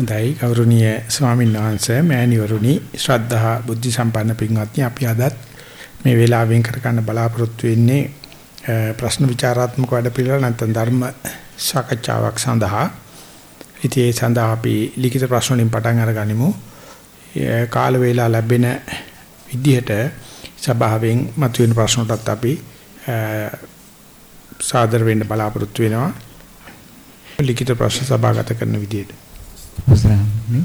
හොඳයි. ගෞරවනීය ස්වාමීන් වහන්සේ මෑණිවරුනි ශ්‍රද්ධා බුද්ධ සම්පන්න පින්වත්නි අපි අදත් මේ වේලාවෙන් කර ගන්න බලාපොරොත්තු වෙන්නේ ප්‍රශ්න විචාරාත්මක වැඩපිළිවෙල නැත්නම් ධර්ම සාකච්ඡාවක් සඳහා. ඉතින් ඒ සඳහා අපි ලිඛිත ප්‍රශ්න වලින් පටන් අරගනිමු. කාල වේලා ලැබෙන විදිහට සභාවෙන් මතුවෙන ප්‍රශ්නටත් අපි සාදර වෙන්න බලාපොරොත්තු වෙනවා. ලිඛිත ප්‍රශ්න සභාගත කරන විදිහට. අවසරයි.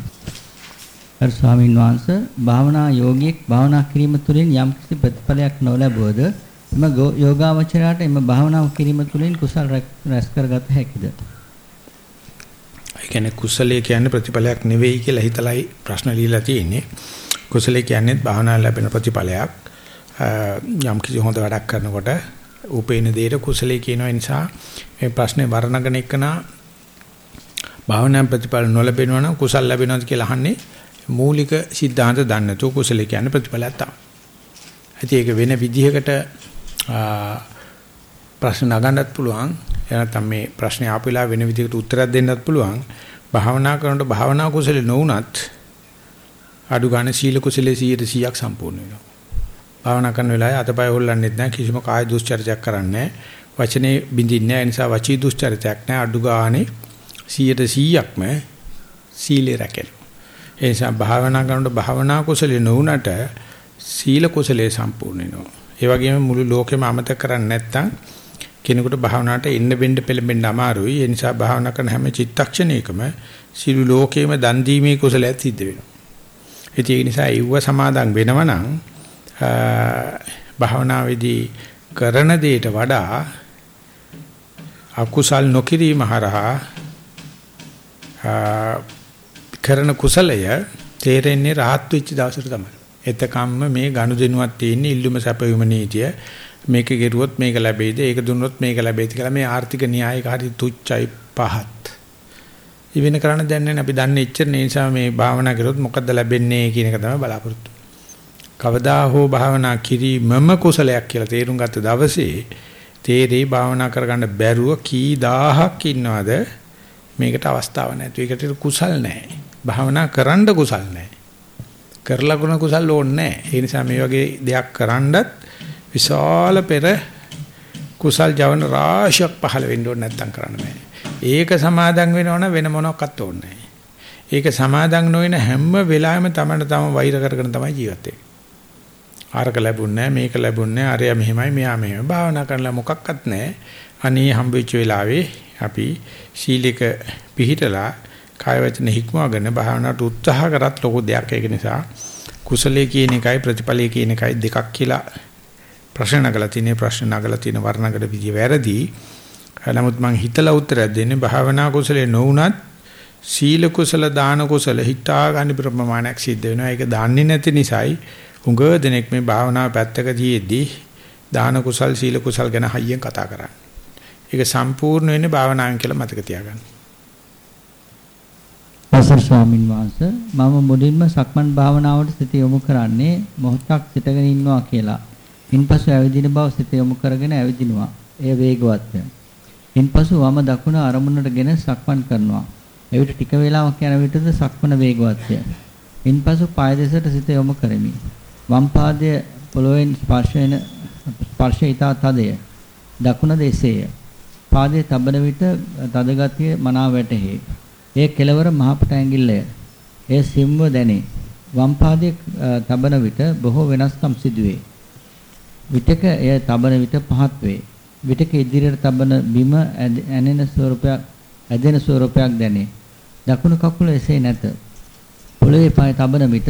අර ස්වාමීන් වහන්සේ භාවනා යෝගියෙක් භාවනා කිරීම තුළින් යම් කිසි ප්‍රතිඵලයක් නොලැබුවද එම යෝගාවචරයට එම භාවනාව කිරීම තුළින් කුසල් රැස් කරගත හැකිද? ඒ කියන්නේ කුසලයේ කියන්නේ ප්‍රතිඵලයක් නෙවෙයි කියලා හිතලයි ප්‍රශ්න ලියලා තියෙන්නේ. කුසලයේ කියන්නේ භාවනා ලැබෙන ප්‍රතිඵලයක්. යම් කිසි හොඳ වැඩක් කරනකොට උපේන දෙයට කුසලයේ කියන නිසා මේ ප්‍රශ්නේ වර්ණගෙන එකනා භාවනා ප්‍රතිඵල නොලැබෙනවා නම් කුසල් ලැබෙනවද කියලා අහන්නේ මූලික સિદ્ધාන්ත දන්නේ නැතුව කුසල කියන්නේ ප්‍රතිඵලයක් තමයි. ඒක වෙන විදිහකට ප්‍රශ්න නගන්නත් පුළුවන්. එනත්තම් මේ ප්‍රශ්නේ ආපෙලා වෙන විදිහකට උත්තරයක් දෙන්නත් පුළුවන්. භාවනා කරනකොට භාවනා කුසල නොවුනත් අඩු ගන්න සීල කුසලයේ 100ක් සම්පූර්ණ වෙනවා. භාවනා කරන වෙලාවේ අතපය හොල්ලන්නෙත් නැහැ කිසිම කාය දුස්චරිතයක් කරන්නේ නැහැ. වචනේ බින්දින්නේ නැහැ. ඒ නිසා වචී දුස්චරිතයක් නැහැ. අඩු ගානේ 100%ක්ම සීලේ රැකෙන. ඒ නිසා භාවනා කරනකොට භාවනා කුසලේ නොවුනට සීල කුසලේ සම්පූර්ණ වෙනවා. ඒ වගේම මුළු ලෝකෙම අමතක කරන්නේ නැත්නම් කෙනෙකුට භාවනාවට එන්න වෙන්න පෙළඹෙන්න අමාරුයි. ඒ නිසා භාවනා කරන හැම චිත්තක්ෂණයකම සිළු ලෝකෙම දන් දීමේ කුසලයක් සිද්ධ වෙනවා. ඒ නිසා ඒව සමාදන් වෙනවා නම් භාවනාවේදී කරන දෙයට වඩා අකුසල් නොකිරීම හරහා කරන කුසලය තේරෙන්නේ rahat වෙච්ච දවසට තමයි. එතකම්ම මේ ගනුදෙනුවක් තියෙන ඉල්ලුම සැපයුම නීතිය මේක ගෙරුවොත් මේක ලැබෙයිද ඒක දුන්නොත් මේක ලැබෙයිද කියලා මේ ආර්ථික න්‍යායික හරි තුච්චයි පහත්. ඉවෙන කරන්න දැන්නේ අපි දන්නේ එච්චර නිසා මේ භාවනා කරොත් මොකද්ද ලැබෙන්නේ කියන එක තමයි බලාපොරොත්තු. කවදා හෝ භාවනා කිරීමම කුසලයක් කියලා තේරුම් ගත්ත දවසේ තේරේ භාවනා කරගන්න බැරුව කී දහහක් ඉන්නවද මේකට අවස්ථාවක් නැතු. ඒකට කුසල් නැහැ. භාවනා කරන්න කුසල් නැහැ. කරලා ගුණ කුසල් ඕනේ නැහැ. ඒ නිසා මේ වගේ දෙයක් කරන්නත් විශාල පෙර කුසල් ජවන රාශියක් පහළ වෙන්න ඕනේ නැත්තම් කරන්න බෑ. ඒක සමාදන් වෙනවනම් වෙන මොනක්වත් ඕනේ නැහැ. ඒක සමාදන් නොවන හැම වෙලාවෙම තමයි තම වෛර කරගෙන තමයි ජීවත් වෙන්නේ. ආරක ලැබුණේ මේක ලැබුණේ අරයා මෙහෙමයි මෙයා මෙහෙම භාවනා කරලා මොකක්වත් නැහැ. අනේ හම්බෙච්ච වෙලාවේ අපි සීලෙක පිළිහිටලා කාය වචන හික්මවගෙන භාවනාවට උත්සාහ කරත් ලොකු දෙයක් ඒක නිසා කුසලයේ කියන එකයි ප්‍රතිඵලයේ කියන එකයි දෙකක් කියලා ප්‍රශ්න නගලා තියෙන ප්‍රශ්න නගලා තියෙන වර්ණකට විදිය වැරදි. නමුත් මම හිතලා උත්තරයක් දෙන්නේ භාවනා කුසලයේ නොඋනත් සීල කුසල දාන කුසල හිතා ගන්න ප්‍රමාණයක් සිද්ධ වෙනවා. ඒක දන්නේ නැති නිසායි උඟ දෙනෙක් මේ භාවනාව පැත්තක තියේදී දාන කුසල් සීල කුසල් ගැන හයියෙන් කතා කරන්නේ. ඒක සම්පූර්ණ වෙන්නේ භාවනාවෙන් කියලා මතක තියාගන්න. අවසර ස්වාමින් වහන්සේ මම මුලින්ම සක්මන් භාවනාවට සිත යොමු කරන්නේ මොහොතක් සිටගෙන ඉන්නවා කියලා. ඉන්පසු ඇවිදින බව සිත යොමු කරගෙන ඇවිදිනවා. එය වේගවත්ය. ඉන්පසු වම දකුණ අරමුණටගෙන සක්මන් කරනවා. එවිට ටික වේලාවක් යන විටද සක්මන වේගවත්ය. ඉන්පසු පාය දෙසට සිත යොමු කරමි. වම් පාදයේ පොළොවෙන් ස්පර්ශ වෙන ස්පර්ශය ඊට තදය. දකුණ දෙසේය. පාදයේ තබන විට තද ගතිය මනාව වැටහි. ඒ කෙලවර මහපට ඇඟිල්ලය. ඒ සිම්ව දැනේ. වම් පාදයේ තබන විට බොහෝ වෙනස්කම් සිදුවේ. විටක එය තබන විට පහත් වේ. විටක ඉදිරියට තබන බිම ඇනෙන ස්වරූපයක් ඇදෙන ස්වරූපයක් දැනේ. දකුණු කකුල එසේ නැත. පොළවේ පාය තබන විට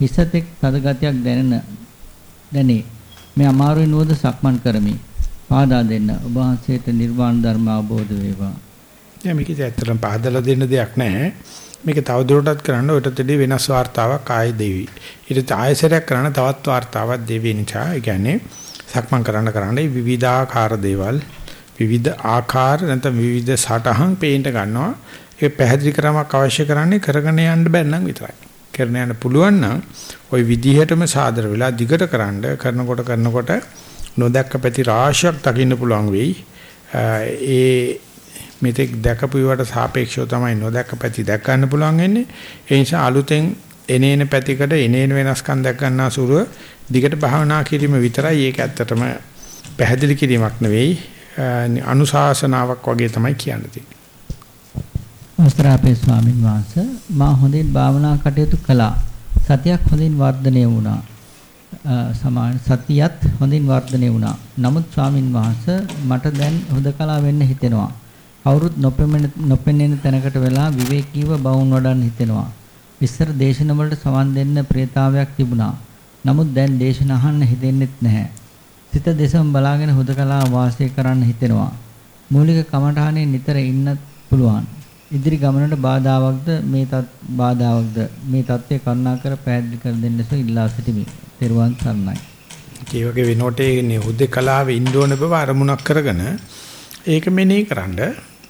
හිසතෙක් තද ගතියක් දැනෙන දැනේ. මේ අමාරුයි නුවද සක්මන් කරමි. පාදා දෙන්න ඔබ වහන්සේට නිර්වාණ ධර්ම අවබෝධ වේවා. දැන් මේකේ ඇත්තටම පාදලා දෙන්න දෙයක් නැහැ. මේක තවදුරටත් කරන්න ඔයටත් දෙවි වෙනස් වார்த்தාවක් ආයෙ දෙවි. ඊට ආයෙසරයක් කරන්න තවත් වார்த்தාවක් දෙවි නිසා. ඒ කියන්නේ සක්මන් කරන්න කරන්න විවිධාකාර දේවල් විවිධ ආකාර නැත්නම් විවිධ සටහන් පේන්න ගන්නවා. ඒ පැහැදිලි කරමක් අවශ්‍ය කරන්නේ කරගෙන යන්න බැන්නම් විතරයි. කරන යන්න පුළුවන් නම් ওই විදිහටම සාදර වෙලා දිගට කරන්ඩ කරනකොට කරනකොට නොදැක්ක පැති රාශියක් දකින්න පුළුවන් වෙයි. ඒ මෙතෙක් දැකපු ඒවාට සාපේක්ෂව තමයි නොදැක්ක පැති දැක් ගන්න පුළුවන් වෙන්නේ. ඒ නිසා අලුතෙන් එනේන පැතිකඩ එනේන වෙනස්කම් දැක් ගන්නා සුරුව දිගට භාවනා කිරීම විතරයි ඒක ඇත්තටම පැහැදිලි කිරීමක් නෙවෙයි අනුශාසනාවක් වගේ තමයි කියන්නේ. අවසර අපේ ස්වාමින් වහන්සේ මා හොඳින් භාවනා කටයුතු කළා. සතියක් හොඳින් වර්ධනය වුණා. සමාන සතියත් හොඳින් වර්ධනය වුණා. නමුත් ස්වාමින් වහන්සේ මට දැන් හොදකලා වෙන්න හිතෙනවා. කවුරුත් නොපෙනෙන නොපෙනෙන තැනකට වෙලා විවේකීව බවුන් වඩන්න හිතෙනවා. ඉස්සර දේශන වලට සවන් දෙන්න ප්‍රේතාවයක් තිබුණා. නමුත් දැන් දේශන අහන්න හිතෙන්නෙත් නැහැ. සිත දෙසම බලාගෙන හුදකලා වාසය කරන්න හිතෙනවා. මූලික කමඨානේ නිතර ඉන්න පුළුවන්. ඉදිරි ගමනට බාධාවක්ද මේ තත් බාධාවක්ද මේ தත්ත්වය කරුණාකර පැහැදිලි කර දෙන්නසෝ ඉල්ලා සිටිමි. තෙරුවන් සරණයි. ඒ වගේ වෙනකොට ඒ හුදකලාවේ ඉන්න ඕන බව අරමුණක් කරගෙන ඒක මෙනෙහි කරන්න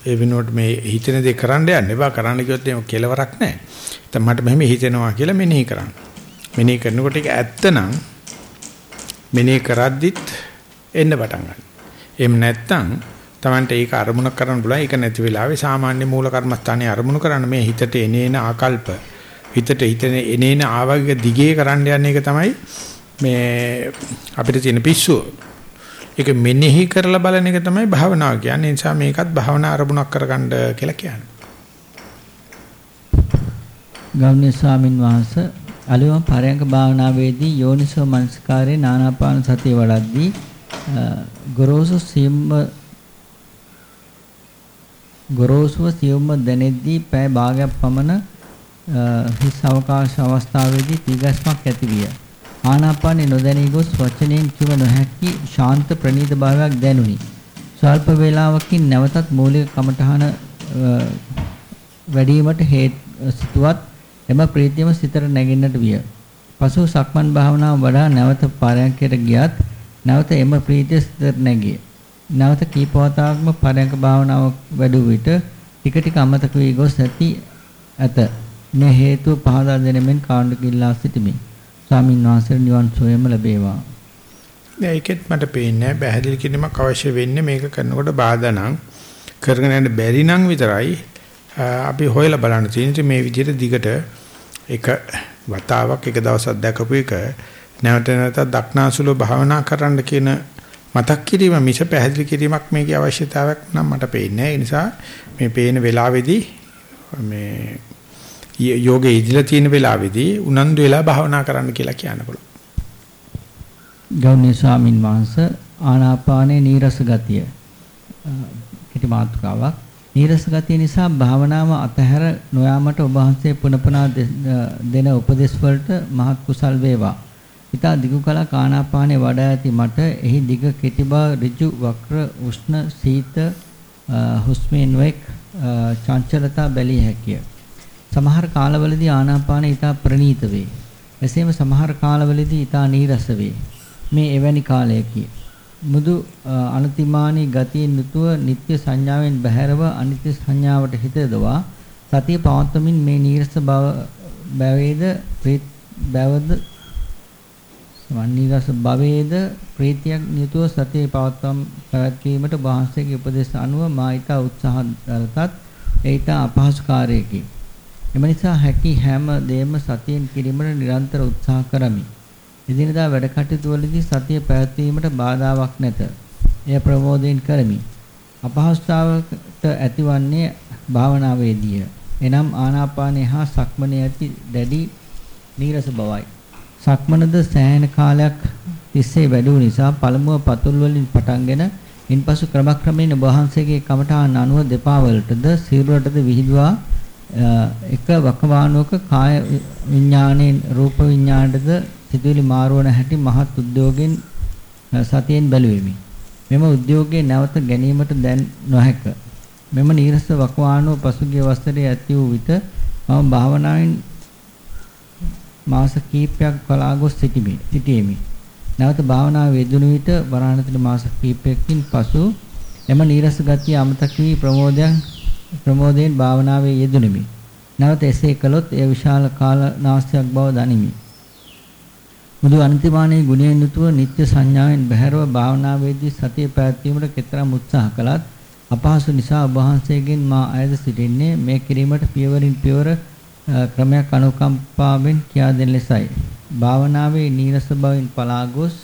ඒ වෙනුවට මේ හිතෙන දේ කරන්න යන්න එපා කරන්න කිව්වොත් ඒක කෙලවරක් නැහැ. දැන් මට මෙහෙම හිතෙනවා කියලා මෙනෙහි කරන්න. මෙනෙහි කරනකොට ඒක ඇත්තනම් මෙනෙහි කරද්දිත් එන්න පටන් ගන්නවා. එහෙම නැත්නම් Tamante ඒක අරමුණක් කරන්න බුණා ඒක නැති වෙලාවේ සාමාන්‍ය මූල කර්මස්ථානයේ අරමුණු කරන්න මේ හිතට එනේන ආකල්ප හිතට හිතන එනේන ආවග දිගේ කරන්න යන එක තමයි මේ අපිට තියෙන පිස්සුව. ඒක මෙනෙහි කරලා බලන එක තමයි භාවනාව කියන්නේ. ඒ නිසා මේකත් භාවනා අරමුණක් කරගන්න කියලා කියන්නේ. ගෞණ්‍ය ස්වාමින් වහන්සේ අලුයම පරයන්ක භාවනාවේදී යෝනිසෝ මනස්කාරේ නානාපාන සතිය වඩද්දී ගොරෝසු සියුම්ම ගොරෝසුව සියුම්ම දැනෙද්දී පෑ භාගයක් පමණ හිස් අවකාශ අවස්ථාවේදී තීගස්මක් ඇති විය. ආනාපානෙ නොදැනී ගොස් වචනයෙන් කිව නොහැකි ශාන්ත ප්‍රණීත භාවයක් දැනුනි. ස්වල්ප වේලාවකින් නැවතත් මූලික කමඨහන වැඩිවීමට හේතු සිටුවත් එම ප්‍රීතියම සිතට නැගෙන්නට විය. පසු සක්මන් භාවනාව වඩා නැවත පාරයන්කයට ගියත් නැවත එම ප්‍රීතිය සිතට නැගිය. නැවත කීපවතාවක්ම පරයන්ක භාවනාව වැඩුව විට ටික ටික අමතක වී ගොස් ඇති ඇත. මේ හේතුව පහදා දෙනෙමින් කාණ්ඩ කිල්ලා සිටිමි. ස්වාමීන් වහන්සේ නිවන් සොයම ලැබේවා. ඒකෙත් මට පේන්නේ පැහැදිලි කිරීමක් අවශ්‍ය වෙන්නේ මේක කරනකොට බාධා නම් කරගෙන යන්න බැරි නම් විතරයි අපි හොයලා බලන්න තියෙන්නේ මේ විදිහට දිගට එක වතාවක් එක දවසක් දැකපු එක නැවත නැවත දක්නාසුල භාවනා කරන්න කියන මතක් කිරීම මිස පැහැදිලි කිරීමක් මේකේ අවශ්‍යතාවයක් නම් මට පේන්නේ නැහැ. ඒ නිසා මේ පේන වෙලාවේදී මේ යෝගේ ඉදිලා තියෙන වෙලාවේදී උනන්දු වෙලා භාවනා කරන්න කියලා කියන්න පුළුවන්. ගෞණ්‍ය ස්වාමින් වහන්සේ ආනාපානේ නීරස ගතිය. කිටි මාතෘකාවක්. නීරස ගතිය නිසා භාවනාව අතහැර නොයාමට ඔබ වහන්සේ පුනපනා දෙන උපදෙස් වලට මහත් කුසල් වේවා. ඊතා දිගු කල ආනාපානේ වඩා ඇති මට එහි දිග කෙටි බව ඍජු වක්‍ර උෂ්ණ සීත හුස්මෙන් වෙක් චංචලතා බැලිය හැකිය. සමහර කාලවලදී ආනාපාන ඊටා ප්‍රණීත වේ. එසේම සමහර කාලවලදී ඊටා නීරස වේ. මේ එවැනි කාලයකි. මුදු අනතිමානී ගතියෙන් යුතුව නিত্য සංඥාවෙන් බැහැරව අනිත්‍ය සංඥාවට හිත යොදවා සතිය පවත්වමින් මේ නීරස බව බැවේද බවද වන්නීරස භවේද ප්‍රීතියක් නිතුව සතිය පවත්වම් පැවැත්වීමට වහන්සේගේ උපදේශ අනුව මා ඊට උත්සාහ දරතත් ඒ ඊට අපහසු කාර්යයකි. එම නිසා හැකි හැම දෙයක්ම සතියෙන් කිරීමට නිරන්තර උත්සාහ කරමි. එදිනදා වැඩ කටයුතු වලදී සතිය පැවැත්වීමට බාධාවක් නැත. එය ප්‍රමෝදයෙන් කරමි. අපහසුතාවකට ඇතිවන්නේ භාවනාවේදීය. එනම් ආනාපානය හා සක්මනේ ඇති දැඩි නීරස බවයි. සක්මනද සෑහෙන කාලයක් තිස්සේ වැඩුව නිසා පළමුව පතුල් වලින් පටන්ගෙන ඉන්පසු ක්‍රමක්‍රමයෙන් වහන්සේගේ කමඨාන් අනුව දෙපා වලටද සිරුරටද විහිදුවා එක වකවානුවක කාය විඥාණයෙන් රූප විඥාණයටද සිතුවිලි මාරුවන හැටි මහත් උද්‍යෝගයෙන් සතියෙන් බැලුවෙමි. මෙම උද්‍යෝගයේ නැවත ගැනීමට දැන් නොහැක. මෙම නීරස වකවානුව පසුගිය වසරේ ඇති වූ විට මම භාවනාවෙන් මාස කිහිපයක් කලා ගොස් සිටිමි. සිටියෙමි. නැවත භාවනාව යෙදුණු විට වරාණතර මාස කිහිපයකින් පසු එම නීරස ගතිය අමතක වී ප්‍රමෝදයන් ප්‍රමෝදයෙන් භාවනාවේ යෙදුණෙමි. නැවත එසේ කළොත් එය විශාල කාලනාස්තියක් බව දනිමි. මුදු අන්තිමානයේ ගුණයෙන් යුතුව නිත්‍ය සංඥාවෙන් බැහැරව භාවනාවේදී සතිය පැවැත්වීමට කෙතරම් උත්සාහ කළත් අපහසු නිසා ඔබ වහන්සේගෙන් මා අයද සිටින්නේ මේ කිරීමට පියවරින් පියවර ක්‍රමයක් අනුකම්පාවෙන් කියා දෙන ලෙසයි. භාවනාවේ නීරස බවින් පලා ගොස්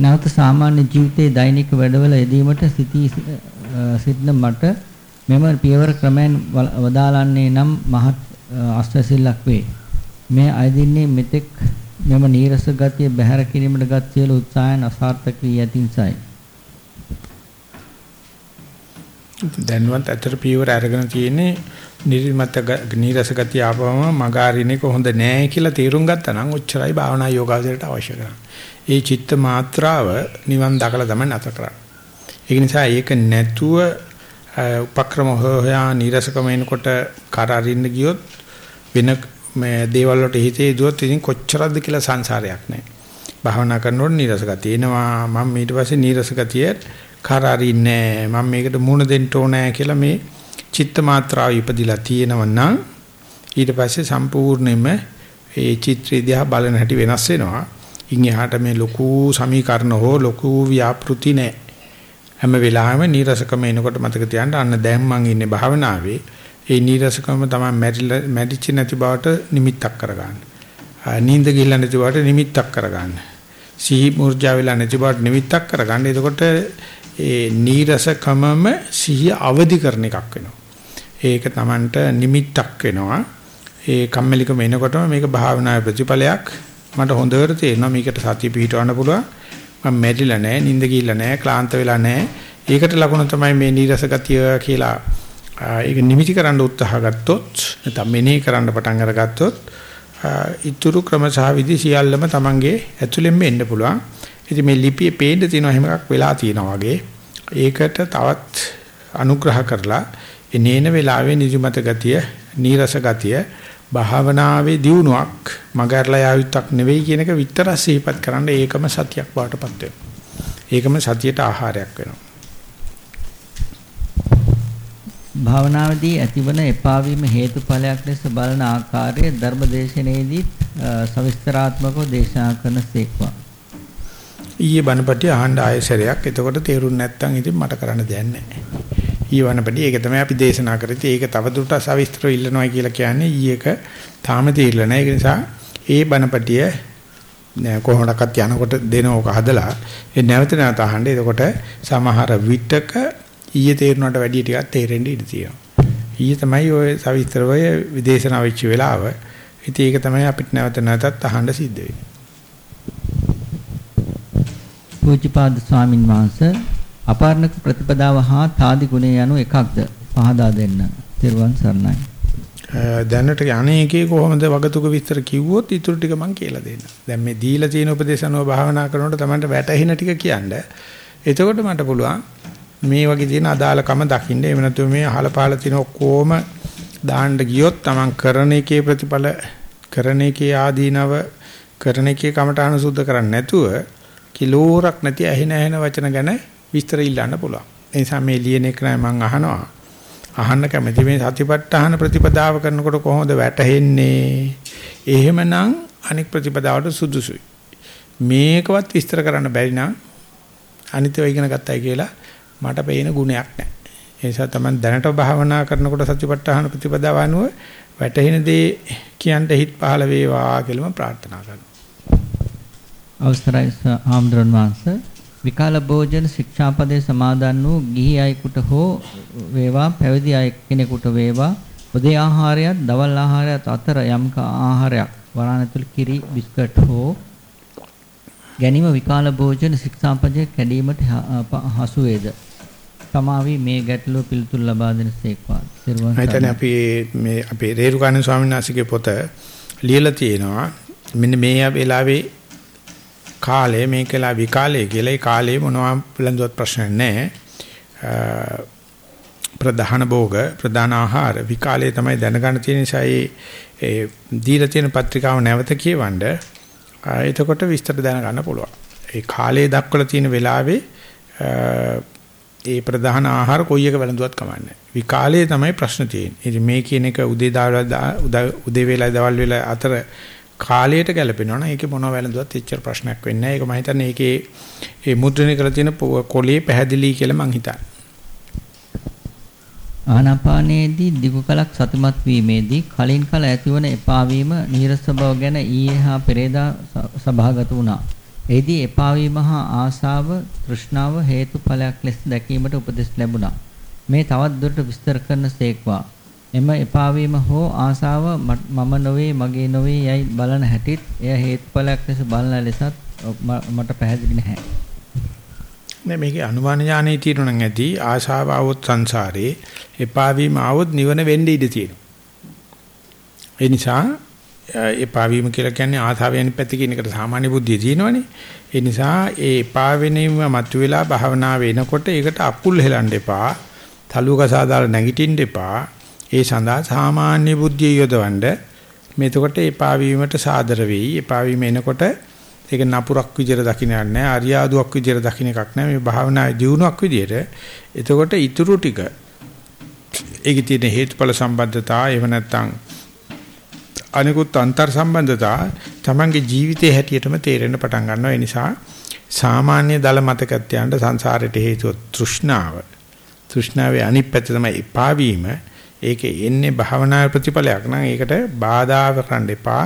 නැවත සාමාන්‍ය ජීවිතයේ දෛනික වැඩවල යෙදීමට සිටී සිටින මට මෙම පියවර ක්‍රමයන් වදාලන්නේ නම් මහත් අස්වැසිල්ලක් වේ. මේ අයදින්නේ මෙතෙක් මෙම නීරස ගතිය බැහැර කිරීමට ගත් සියලු උත්සාහයන් අසාර්ථක වී ඇති නිසායි. දැන්වත් අතර පියවර අරගෙන තියෙන්නේ නිර්මත නීරස ගතිය ආපම මගාරින එක හොඳ නෑ කියලා තීරුම් ගත්තා නම් ඔච්චරයි භාවනා යෝගාවචරයට අවශ්‍ය කරන්නේ. ඒ චිත්ත මාත්‍රාව නිවන් දකලා තමයි නැත කරන්නේ. ඒක නිසා ඒක නැතුව උපක්‍රම හොයා නීරසකම එනකොට කර අරින්න ගියොත් වෙන මේ දේවල් වලට හිතේ දුවත් ඉතින් කොච්චරද කියලා සංසාරයක් නැහැ. භාවනා කරනකොට නීරස ගතිය එනවා. මම ඊට පස්සේ නීරස ගතිය කර අරින්නේ මම මේකට මුණ දෙන්න ඕනෑ කියලා මේ චිත්ත මාත්‍රාව ඉපදිලා තියෙනව නම් ඊට පස්සේ සම්පූර්ණයෙන්ම ඒ චිත්‍රය දිහා බලන හැටි වෙනස් වෙනවා. ඉන් එහාට මේ ලොකු සමීකරණ හෝ ලොකු ව්‍යාපෘති නැහැ. හැම වෙලාවෙම නීරසකම එනකොට මතක තියාගන්න අන්න දැන් මං ඉන්නේ භාවනාවේ. ඒ නීරසකම තමයි මැරිලා මැරිච්ච නැති බවට නිමිත්තක් කරගන්න. නිින්ද ගිහිල්ලා නැති බවට නිමිත්තක් කරගන්න. සිහි මුර්ජා වෙලා නැති බවට නිමිත්තක් කරගන්න. එතකොට ඒ නීරසකමම සිහිය අවදි කරන එකක් වෙනවා. ඒක Tamanට නිමිත්තක් වෙනවා. ඒ කම්මැලිකම එනකොටම මේක භාවනාවේ ප්‍රතිඵලයක් මට හොඳට තේරෙනවා මේකට සතිය පිහිටවන්න පුළුවන්. මම මැරිලා නැහැ නිින්ද ගිහිල්ලා නැහැ ක්ලාන්ත වෙලා නැහැ. ඒකට ලකුණ තමයි මේ නීරස ගතිය කියලා ඒක නිමිති කරන්න උත්සාහ ගත්තොත් නැත්නම් මෙනෙහි කරන්න පටන් අරගත්තොත් ඊතුරු ක්‍රම සහ විදි සියල්ලම Tamange ඇතුළෙන්ම එන්න පුළුවන්. ඉතින් මේ ලිපියේ පේන්න තියෙන හැම එකක් වෙලා තියෙනවා වගේ. ඒකට තවත් අනුග්‍රහ කරලා එනේන වෙලාවේ නිදිමත ගතිය නීරස ගතිය භාවනාවේ දියුණුවක් මගහැරලා යාවිත්තක් නෙවෙයි කියන එක විතර සිහිපත් කරන්න ඒකම සතියක් බවටපත්. ඒකම සතියට ආහාරයක් වෙනවා. භාවනාවේදී ඇතිවන එපා වීම හේතුඵලයක් ලෙස බලන ආකාරය ධර්මදේශනයේදී සවිස්තරාත්මකව දේශනා කරන සේක්වා. ඊයේ බණපටි අහන්න ආයෙසරයක්. එතකොට තේරුම් නැත්නම් ඉතින් මට කරන්න දෙයක් නැහැ. ඊවනපඩි ඒක තමයි අපි දේශනා කරේ. ඒක තවදුරටත් සවිස්තරව ඉල්ලනවා කියලා කියන්නේ ඊයක තාම තීරලා නැහැ. ඒ නිසා ඒ බණපටිය කොහොමඩක්වත් යනකොට දෙන ඕක හදලා ඒ නැවත නැවත අහන්න. එතකොට සමහර විටක ඊයේ තේරුණාට වැඩිය ටිකක් තේරෙන්න ඉඩ තියෙනවා. ඊයේ තමයි ඔය සවිස්තරව විදේශනා වෙච්ච වෙලාව. ඉතින් ඒක තමයි අපිට නැවත නැවතත් අහන්න සිද්ධ වෙන්නේ. පූජ්‍යපාද ස්වාමින් වහන්සේ අපාරණක ප්‍රතිපදාව හා තාදි ගුණය යනු එකක්ද පහදා දෙන්න. තෙරුවන් සරණයි. දැනට අනේකේ කොහොමද වගතුක විස්තර කිව්වොත් ඊටු ටික මම කියලා දෙන්න. දැන් මේ දීලා තියෙන උපදේශනව භාවනා කරනකොට තමයි වැටහින ටික කියන්න. එතකොට මට පුළුවන් මේ වගේ තියෙන අදාළකම දකින්න. එහෙම නැත්නම් මේ අහල පහල තියෙන ඔක්කොම දාන්න ගියොත් Taman කරන එකේ ප්‍රතිඵල කරන එකේ ආදීනව කරන එකේ කමඨාන සුද්ධ කරන්නේ නැතුව කිලෝරක් නැති ඇහෙන ඇහෙන වචන ගැන විස්තර ඉල්ලන්න පුළුවන්. ඒ නිසා මේ ලියන එක නෑ මම අහනවා. අහන්න කැමති මේ සතිපට්ඨාන ප්‍රතිපදාව කරනකොට කොහොමද වැටහෙන්නේ? එහෙමනම් අනික් ප්‍රතිපදාවට සුදුසුයි. මේකවත් විස්තර කරන්න බැරි නම් අනිත්‍යව ඉගෙන ගත්තයි කියලා මට පේන ගුණයක් නැහැ. ඒ නිසා තමයි දැනට භාවනා කරනකොට සතිපට්ඨාන ප්‍රතිපදාව අනුව වැටහෙන දේ කියන්න හිත පහළ වේවා කියලා මම ප්‍රාර්ථනා කරනවා. අවසරයි ආම්ද්‍රන් වංශ විකාල භෝජන ශික්ෂාපදේ සමාදන් වූ ගිහි අයෙකුට හෝ වේවා පැවිදි අය කෙනෙකුට වේවා උදේ ආහාරයත් දවල් ආහාරයත් අතර යම්ක ආහාරයක් වරණ ඇතුළු කිරි බිස්කට් හෝ ගැනීම විකාල භෝජන ශික්ෂාපදයේ කැඩීමට හසු වේද සමාවි මේ ගැටලුව පිළිතුරු ලබා දෙන සේක්වා. හිතන්නේ අපි මේ අපේ රේරුකාණන් ස්වාමීන් වහන්සේගේ පොත ලියලා තියෙනවා. මෙන්න මේ වෙලාවේ කාලය මේකලා විකාලය කියලා ඒ කාලේ මොනවා පිළිඳුවත් ප්‍රශ්න නැහැ. ප්‍රධාන භෝග ප්‍රධාන ආහාර විකාලේ තමයි දැනගන්න තියෙන නිසා ඒ දීලා තියෙන පත්‍රිකාව නැවත කියවන්න එතකොට විස්තර දැනගන්න පුළුවන්. ඒ කාලේ දක්වලා තියෙන වෙලාවේ ඒ ප්‍රධාන ආහාර කොයි එක වැළඳුවත් කමන්නේ. විකාලේ තමයි ප්‍රශ්න තියෙන්නේ. ඉතින් මේ කියන එක උදේ දවල් උදේ වේලා දවල් වේලා අතර කාලයට ගැලපෙනවා නම් ඒකේ මොනව වැළඳුවත් එච්චර ප්‍රශ්නයක් වෙන්නේ නැහැ. ඒක මම හිතන්නේ ඒකේ ඒ මුද්‍රණය කරලා තියෙන කොලේ පැහැදිලි කියලා මං හිතන්නේ. ආනාපානයේදී දිගු කලක් සතුටුමත් වීමේදී කලින් කල ඇතිවන එපා වීම නීරස බව ගැන ඊයේ හා පෙරේදා සභාගත වුණා. එෙහිදී එපා වීම හා ආශාව තෘෂ්ණාව හේතුඵලයක් ලෙස දැකීමට උපදෙස් ලැබුණා. මේ තවත් දුරට විස්තර කරන සේක්වා. එම එපාවීම හෝ ආසාව මම නොවේ මගේ නොවේ යයි බලන හැටිත් එය හේතුඵලයක් ලෙස බලන ලෙසත් මට පැහැදිලි නැහැ. නෑ මේකේ අනුමාන ඥානෙ තියෙනවා නම් ඇති ආශාව આવොත් සංසාරේ එපාවීම આવොත් නිවන වෙන්නේ ඉඩ තියෙනවා. ඒ නිසා එපාවීම කියලා කියන්නේ ආශාවෙන් පැති කියන එකට සාමාන්‍ය බුද්ධිය තියෙනවනේ. ඒ නිසා ඒ එපාවෙනීම මතුවලා භාවනා වෙනකොට ඒකට අකුල් හෙලන්න එපා. තලුවක සාදාලා නැගිටින්න එපා. ඒ සඳහා සාමාන්‍ය බුද්ධිය යොදවන්න මෙතකොට එපා වීමට සාදර වෙයි. එපා වීම එනකොට ඒක නපුරක් විදියට දකින්න නැහැ. අරියාදුවක් විදියට දකින්න එකක් නැහැ. මේ භාවනායේ දියුණුවක් විදියට. එතකොට ඊතුරු ටික ඒකේ තියෙන හේතුඵල සම්බන්ධතා එහෙම නැත්නම් අනිකුත් අන්තර් සම්බන්ධතා තමන්ගේ ජීවිතයේ හැටියටම තේරෙන්න පටන් ගන්නවා. ඒ නිසා සාමාන්‍ය දල මතකත් යන සංසාරයට හේතුව තෘෂ්ණාව. තෘෂ්ණාවේ අනිත් පැත්ත තමයි එපා වීම. ඒකේ එන්නේ භාවනා ප්‍රතිඵලයක් නම් ඒකට බාධා කරන්න එපා.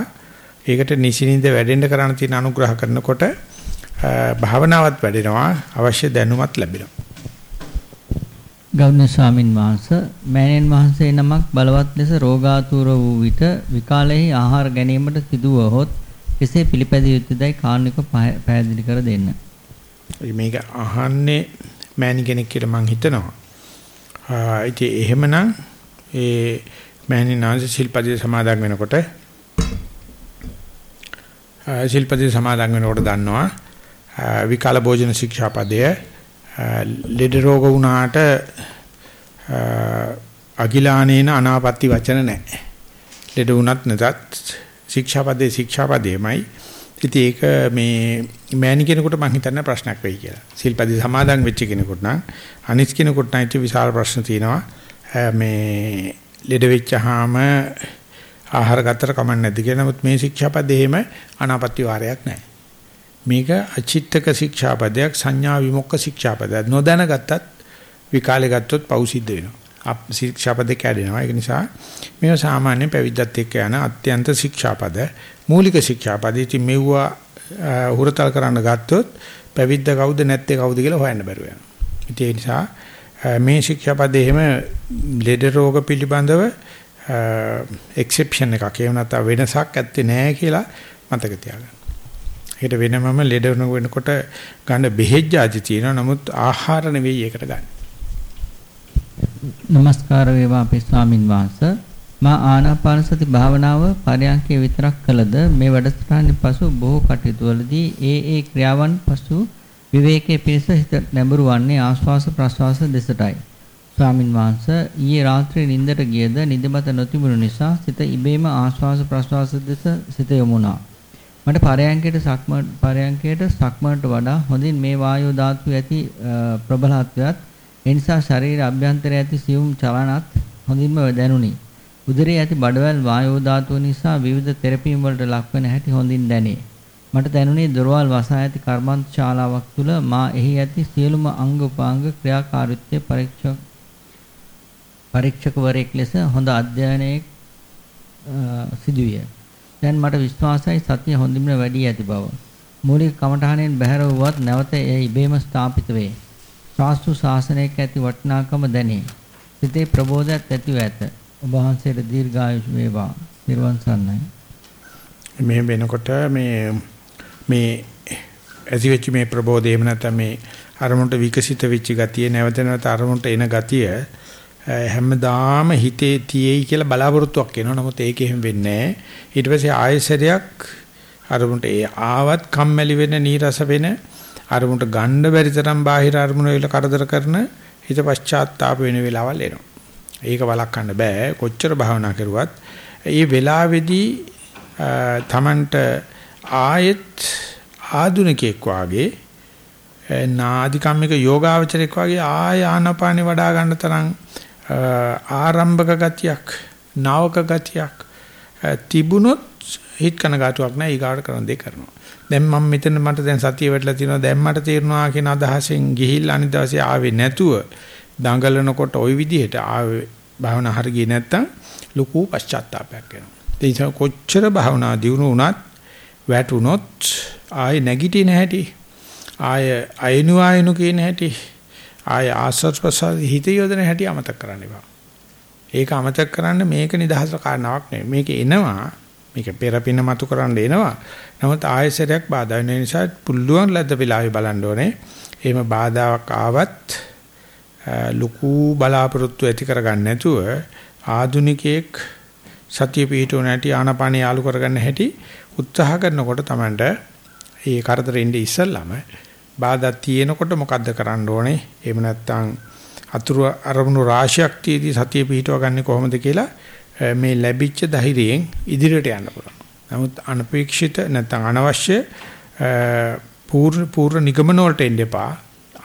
ඒකට නිසිනින්ද වැඩෙන්න කරන්න තියෙන අනුග්‍රහ කරනකොට භාවනාවත් වැඩෙනවා අවශ්‍ය දැනුමත් ලැබෙනවා. ගෞරවනීය ස්වාමින් වහන්සේ මෑණියන් වහන්සේ නමක් බලවත් ලෙස රෝගාතුර වූ විට විකාලෙහි ආහාර ගැනීමට සිදුවහොත් කෙසේ පිළිපැදිය යුතුදයි කාරණික පැහැදිලි කර දෙන්න. මේක අහන්නේ මෑණි කෙනෙක් කියලා මං හිතනවා. ඉතින් එහෙමනම් ඒ මෑණි නාංශ ශිල්පදී සමාදන් වෙනකොට ශිල්පදී සමාදන් වෙනකොට දන්නවා විකාල භෝජන ශික්ෂාපදය ලෙඩ රෝග වුණාට අගිලානේන අනාපත්‍ති වචන නැහැ. ලෙඩ වුණත් නැතත් ශික්ෂාපදේ ශික්ෂාපදේමයි. ඉතින් ඒක මේ මෑණි කෙනෙකුට මම හිතන්නේ ප්‍රශ්නයක් වෙයි කියලා. සිල්පදේ සමාදන් වෙච්ච කෙනෙකුට නම් අනිත් කෙනෙකුට නම් ඉති විශාල ප්‍රශ්න තියෙනවා. මේ ලෙඩ වෙච්චාම ආහාර ගත්තට කමක් නැද්ද කියලා. නමුත් මේ ශික්ෂාපදේ එහෙම අනාපත්‍ති වාරයක් නැහැ. මේක අචිත්තක ශික්ෂාපදයක් සංඥා විමුක්ක ශික්ෂාපදයක්. නොදැනගත්තත් විකාලේ ගත්තොත් පව් සිද්ධ වෙනවා. ශික්ෂාපද කැඩෙනවා. ඒක නිසා මේක සාමාන්‍ය පැවිද්දත් එක්ක යන අත්‍යන්ත ශික්ෂාපද මූලික ශික්ෂාපද. ඉතින් මෙවුවා හුරතල් කරන්න ගත්තොත් පැවිද්ද කවුද නැත්තේ කවුද කියලා හොයන්න බැරුව යනවා. ඒ නිසා මේ ශික්ෂාපදේ එහෙම ලෙඩ රෝග පිළිබඳව එක්සෙප්ෂන් එකක් එහෙම නැත්නම් වෙනසක් ඇත්තේ නැහැ කියලා මතක තියාගන්න ඒකට වෙනමම ලෙඩ වෙනකොට ගන්න බෙහෙත් ආදි තියෙනවා. නමුත් ආහාර නෙවෙයි ඒකට ගන්න. নমස්කාර වේවා අපේ ස්වාමින් වහන්සේ. මා ආනාපාන සති භාවනාව පරයන්කේ විතරක් කළද මේ වැඩසටහනින් පසු බොහෝ කටයුතු වලදී ඒ ඒ ක්‍රියාවන් පසු විවේකයේ පිණිස හිත නැඹුරු වන්නේ ආශ්වාස ප්‍රශ්වාස දෙසටයි. ස්වාමින් වහන්සේ ඊයේ රාත්‍රියේ නිින්දට ගියද නිදිමත නොතිබුණු නිසා සිත ඉබේම ආශ්වාස ප්‍රශ්වාස දෙස සිත යොමුණා. මට පරයන්කයට සක්ම පරයන්කයට සක්මනට වඩා හොඳින් මේ වායෝ ධාතු ඇති ප්‍රබලත්වයත් ඒ නිසා ශරීර අභ්‍යන්තරයේ ඇති සියුම් චලනත් හොඳින්ම දැනුනි. උදරයේ ඇති බඩවැල් වායෝ ධාතුව නිසා විවිධ තෙරපීම් වලට ලක්වන හැටි හොඳින් දැනේ. මට දැනුනේ දොරවල් වසා ඇති කර්මන්ත ශාලාවක් තුල මා එහි ඇති සියලුම අංග උපාංග ක්‍රියාකාරීත්වය පරීක්ෂක පරීක්ෂකවරයෙක් ලෙස හොඳ අධ්‍යයනයක් සිදුවිය. දැන් මට විශ්වාසයි සතිය හොඳින්ම වැඩි ඇති බව. මූලික කමඨහණයෙන් බැහැර වුවත් නැවත එය ඉබේම ස්ථාපිත වේ. ශාස්ත්‍රු ශාසනයක ඇති වටිනාකම දැනේ. සිතේ ප්‍රබෝධයක් ඇතිව ඇත. ඔබ වහන්සේට දීර්ඝායුෂ වේවා. නිර්වන් සන්නයි. මේ වෙනකොට මේ මේ ඇතිවෙච්ච මේ ප්‍රබෝධය එහෙම නැත්නම් මේ අරමුණට විකසිත වෙච්ච ගතිය නැවත නැවත අරමුණට එන ගතිය හැමදාම හිතේ තියෙයි කියලා බලාපොරොත්තුවක් එනවා. නමුත් ඒක එහෙම වෙන්නේ නැහැ. ඊට පස්සේ ආයෙසරයක් අරමුණට ඒ ආවත් කම්මැලි වෙන නීරස වෙන අරමුණට ගන්න බැරි තරම් බාහිර අරමුණ වල කරදර කරන හිත පශ්චාත්තාප වෙන වෙලාවල් එනවා. ඒක වළක්වන්න බෑ. කොච්චර භාවනා කරුවත් ඒ වෙලාවේදී තමන්ට ආයෙත් ආදුනිකෙක් වාගේ නාදිකම්මික යෝගාවචරයක් වාගේ ආය ආනපානේ වඩා ගන්න තරම් ආරම්භක ගතියක් නාවක ගතියක් තිබුණොත් හිත කනගාටුවක් නැහැ ඊගාට කරන දේ කරනවා. දැන් මම මෙතන මට දැන් සතිය වැටලා තියෙනවා දැන් මට තේරෙනවා කියන අදහසෙන් ගිහිල්ලා අනිත් දවසේ ආවේ නැතුව දඟලනකොට ওই විදිහට ආවේ භාවනා හරිය නැත්තම් ලොකු පශ්චාත්තාවයක් වෙනවා. ඒ නිසා කොච්චර භාවනා දියුණු වුණත් වැටුනොත් ආයේ නැගිටින හැටි ආය අයනු අයනු කියන හැටි ආය ආස්වාද ප්‍රසාර හිත යොදන හැටි අමතක කරන්න එපා. ඒක අමතක කරන්න මේක නිදහස කාරණාවක් නෙවෙයි. මේක එනවා මේක පෙරපින මතු කරන්න එනවා. නමුත් ආයසරයක් බාධා වෙන නිසා පුළුවන් ලද්ද වෙලාවේ බලන්න ඕනේ. එහෙම බාධාවක් ආවත් ලুকু බලාපොරොත්තු ඇති කරගන්න නැතුව ආදුනිකයෙක් සතිය පිහිටුව නැටි ආනපානිය යාලු කරගන්න හැටි උත්සාහ කරනකොට Tamanට ඒ කරදරෙ ඉඳ ඉස්සල්ලාම බාධා තියෙනකොට මොකද්ද කරන්න ඕනේ? එහෙම නැත්නම් අතුරු අරමුණු රාශියක් තියදී සතිය පිහිටව ගන්න කොහොමද කියලා මේ ලැබිච්ච ධෛර්යයෙන් ඉදිරියට යන්න පුළුවන්. නමුත් අනපේක්ෂිත නැත්නම් අනවශ්‍ය පූර්ව පූර්ව නිගමන වලට එන්න එපා.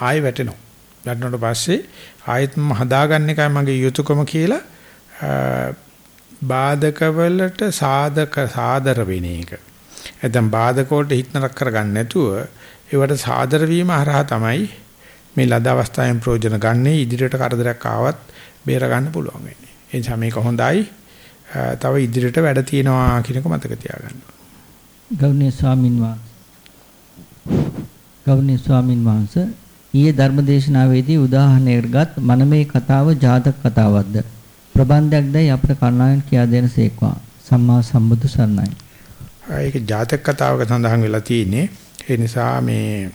ආයෙ වැටෙනවා. වැටෙනකොට පස්සේ ආයෙත් මම හදාගන්න එකයි මගේ යුතුයකම කියලා බාධකවලට සාධක සාදර වෙන එක. නැත්නම් බාධක වලට හිත නරක කරගන්න නැතුව ඒවට සාදර වීම හරහා තමයි මේ ලද අවස්ථාවෙන් ප්‍රයෝජන ගන්න ඉදිරියට කරදරයක් ආවත් බේර ගන්න පුළුවන් වෙන්නේ. ඒ නිසා මේක හොඳයි. තව ඉදිරියට වැඩ තියෙනවා කියන එක මතක තියාගන්න. ගෞරවනීය ස්වාමින් වහන්සේ ගෞරවනීය ස්වාමින් වහන්සේ ඊයේ ධර්මදේශනාවේදී උදාහරණයකට මනමේ කතාව ජාතක කතාවක්ද ප්‍රබන්ධයක් දැයි අපට කරුණාවෙන් කියා දෙනසේක්වා සම්මා සම්බුදු සරණයි. ඒක ජාතක කතාවක සඳහන් වෙලා තියෙන්නේ. ඒ නිසා මේ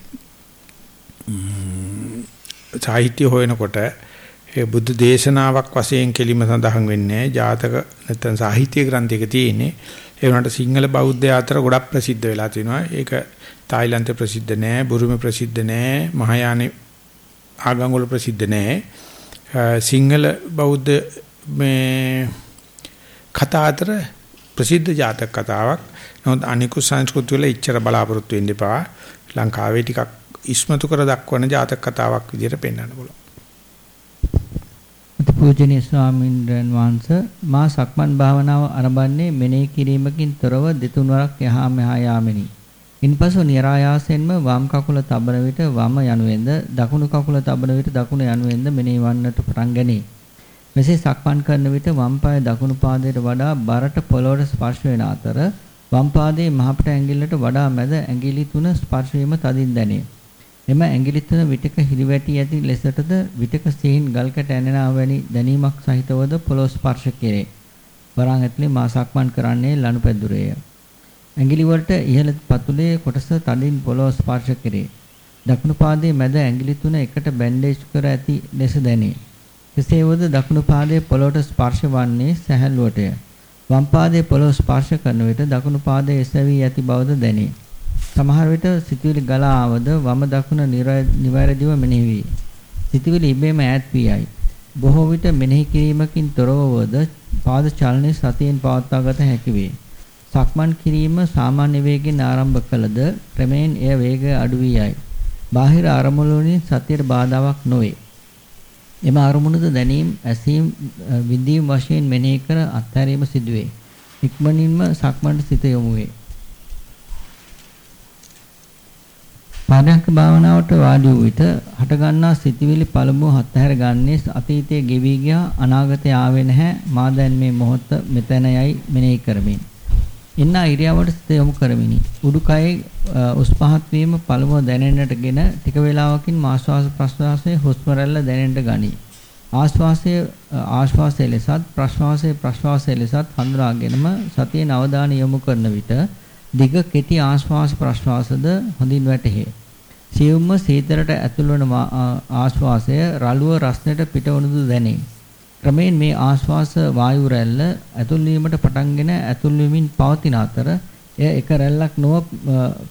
සාහිත්‍ය හොයනකොට ඒ බුද්ධ දේශනාවක් වශයෙන් කෙලිම සඳහන් වෙන්නේ ජාතක නැත්නම් සාහිත්‍ය ග්‍රන්ථයක තියෙන්නේ. ඒ වුණාට සිංහල බෞද්ධ අතර ගොඩක් ප්‍රසිද්ධ වෙලා තිනවා. ඒක තායිලන්තේ ප්‍රසිද්ධ නෑ, බුරුමේ ප්‍රසිද්ධ නෑ, මහායානේ ආගම් වල ප්‍රසිද්ධ නෑ. සිංහල බෞද්ධ මේ කතා අතර ප්‍රසිද්ධ ජාතක කතාවක්. නමුත් අනිකුත් සංස්කෘති වල ඉච්ඡර බලාපොරොත්තු වෙන්න එපා. ලංකාවේ ටිකක් ඉස්මතු කර දක්වන ජාතක කතාවක් විදිහට පෙන්වන්න පුළුවන්. පූජනීය ස්වාමීන් වහන්සේ මා සක්මන් භාවනාව ආරම්භන්නේ මෙනෙහි කිරීමකින් තොරව දෙතුන් වරක් එහා මෙහා යාමෙනි. ඉන්පසු નિરાයාසයෙන්ම වම් කකුල තබන විට වම යනුවෙන්ද දකුණු කකුල තබන විට දකුණ යනුවෙන්ද මෙනෙහි වන්නට පටන් ගනී. මෙසේ සක්මන් කරන විට වම් පාය දකුණු පාදයට වඩා බරට පොළොවට ස්පර්ශ වෙන අතර වම් පාදයේ මහපට ඇඟිල්ලට වඩා මැද ඇඟිලි තුන ස්පර්ශ වීම තදින් දැනේ. එම ඇඟිලි තුන විටක හිරිවැටි ඇති ලෙසටද විටක සීන් ගල්කට ඇනෙනා වැනි දැනීමක් සහිතවද පොළොව ස්පර්ශ කෙරේ. වරන් ඇතුලේ මා සක්මන් කරන්නේ ලනුපැදුරේය. ඇඟිලි වලට ඉහළ පතුලේ කොටස තදින් පොළොව ස්පර්ශ කෙරේ. දකුණු පාදයේ මැද ඇඟිලි තුන එකට බැන්ඩේජ් කර ඇති ලෙස දැනේ. කෙසේවද දකුණු පාදයේ පොළොවට ස්පර්ශ වන්නේ සැහැල්ලුවටය. වම් පාදයේ පොළොව ස්පර්ශ කරන විට දකුණු පාදයේ එසවි ඇති බවද දැනේ. සමහර විට සිතුවිලි ගලා ආවද වම දකුණ නිවැරදිව මෙනෙහි වේ. සිතුවිලි ඉබේම ඈත් වී යයි. බොහෝ විට මෙනෙහි කිරීමකින් තොරවවද පාද චලනයේ සතියෙන් පවත්වාගත හැකි වේ. සක්මන් කිරීම සාමාන්‍ය වේගයෙන් ආරම්භ කළද ක්‍රමයෙන් එය වේගය අඩු වී යයි. බාහිර අරමුණු වලින් සතියට බාධාවක් නොවේ. එම අරමුණුද දැනීම, ඇසීම්, විඳීම් වශයෙන් මෙනෙහි කර අත්හැරීම සිදුවේ. ඉක්මනින්ම සක්මන්ට සිත යොමු වේ. පාදක භාවනාවට වාඩි වූ විට හටගන්නා සිතිවිලි පළමුව හත්හැර ගන්නේ අතීතයේ ගෙවි ගියා අනාගතය ආවේ නැහැ මා දැන් මේ මොහොත මෙතන යයි මෙනෙහි කරමින් ඉන්න ඉරියවට සිත යොමු කරමිනි උඩුකයේ උස් පහත් වීම පළමුව දැනෙන්නටගෙන ටික වේලාවකින් ආශ්වාස ප්‍රශ්වාසයේ හුස්ම රැල්ල දැනෙන්නට ගනී ආශ්වාසයේ ආශ්වාසයේ ලෙසත් ප්‍රශ්වාසයේ ප්‍රශ්වාසයේ ලෙසත් හඳුනාගෙනම සතියේ අවධානය යොමු කරන විට දිග කෙටි ආශ්වාස ප්‍රශ්වාසද හොඳින් වැටහේ. සියුම්ම සීතලට ඇතුල් වන ආශ්වාසය රළුව රස්නයට පිටවනුදු දැනේ. ක්‍රමයෙන් මේ ආශ්වාස වායු රැල්ල ඇතුල් වීමට පටන්ගෙන ඇතුල් වෙමින් පවතින අතර එය එක රැල්ලක් නොව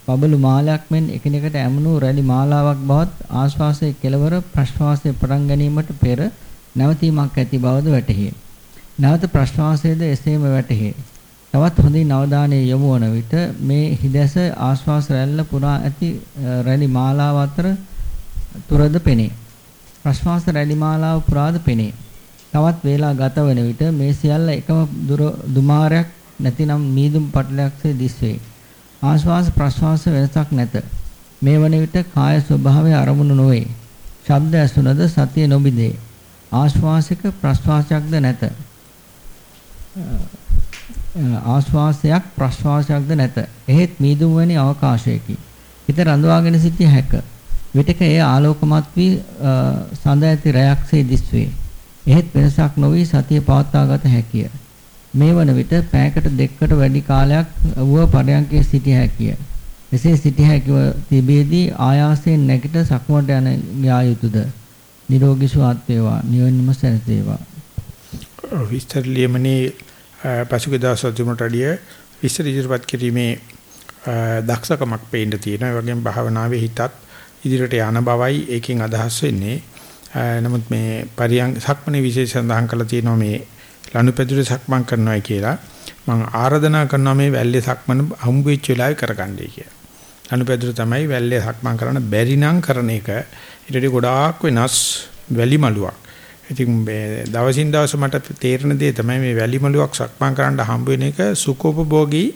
පබළු මාලයක් මෙන් එකිනෙකට ඇමුණු රැලි මාලාවක් බවත් ආශ්වාසයේ කෙලවර ප්‍රශ්වාසයේ පටන් ගැනීමට පෙර නැවතීමක් ඇති බවද වැටහේ. නැවත ප්‍රශ්වාසයේද එසේම වැටහේ. තවත් හොඳින් අවධානය යොමු වන විට මේ හිදැස ආශ්වාස රැල්ල පුරා ඇති රැලි මාලාව අතර තුරද පෙනේ. ප්‍රශ්වාස රැලි මාලාව පුරාද පෙනේ. තවත් වේලා ගත වන විට මේ සියල්ල එකම දුමාරයක් නැතිනම් මීදුම් පටලයක්සේ දිස්වේ. ආශ්වාස ප්‍රශ්වාස වෙනසක් නැත. මේ වන විට කාය ස්වභාවය අරමුණු නොවේ. ශබ්ද ඇසුනද සතිය නොබිදේ. ආශ්වාසික ප්‍රශ්වාසයක්ද නැත. ආශ්වාසයක් ප්‍රශ්වාසයක්ද නැත. එහෙත් මීදුම් වැනි අවකාශයකි. හිත රඳවාගෙන සිටිය හැක. විටක එය ආලෝකමත් වී සඳ ඇති රැයක්සේ දිස්වේ. එහෙත් වෙනසක් නොවි සතිය පවත්වාගත හැකිය. මේ වන විට පෑයකට දෙකකට වැඩි කාලයක් වුව පරයන්කේ සිටිය හැකිය. එසේ සිටිය හැකිව තිබෙදී ආයාසයෙන් නැගිට සක්මට යන යා යුතුයද? නිරෝගී සුවත් වේවා, නිවන්ම සැනසේවා. විස්තර ලියමනේ පසුගිය දවස්වල තිබුණට අඩිය විස්තර ඉදිරිපත් කිරීමේ දක්ෂකමක් පේන්න තියෙනවා. ඒ වගේම භාවනාවේ හිතත් ඉදිරියට යන බවයි ඒකෙන් අදහස් වෙන්නේ. නමුත් මේ පරියන් සක්මනේ විශේෂ සඳහන් කරලා තියෙනවා මේ ලනුපැදුරේ සක්මන් කරනවා කියලා. මම ආරාධනා කරනවා මේ වැල්ලේ සක්මන හම්බ වෙච්ච වෙලාවේ කරගන්නයි කියලා. ලනුපැදුර තමයි වැල්ලේ සක්මන් කරන්න බැරි නම් කරන එක. ඊට ගොඩාක් වෙනස් වැලි මලුවක්. ඉතින් මේ දවසින් දවස මට තේරෙන දේ තමයි මේ වැලි මලුවක් සක්මන් කරන්න හම්බ වෙන එක සුකෝපභෝගී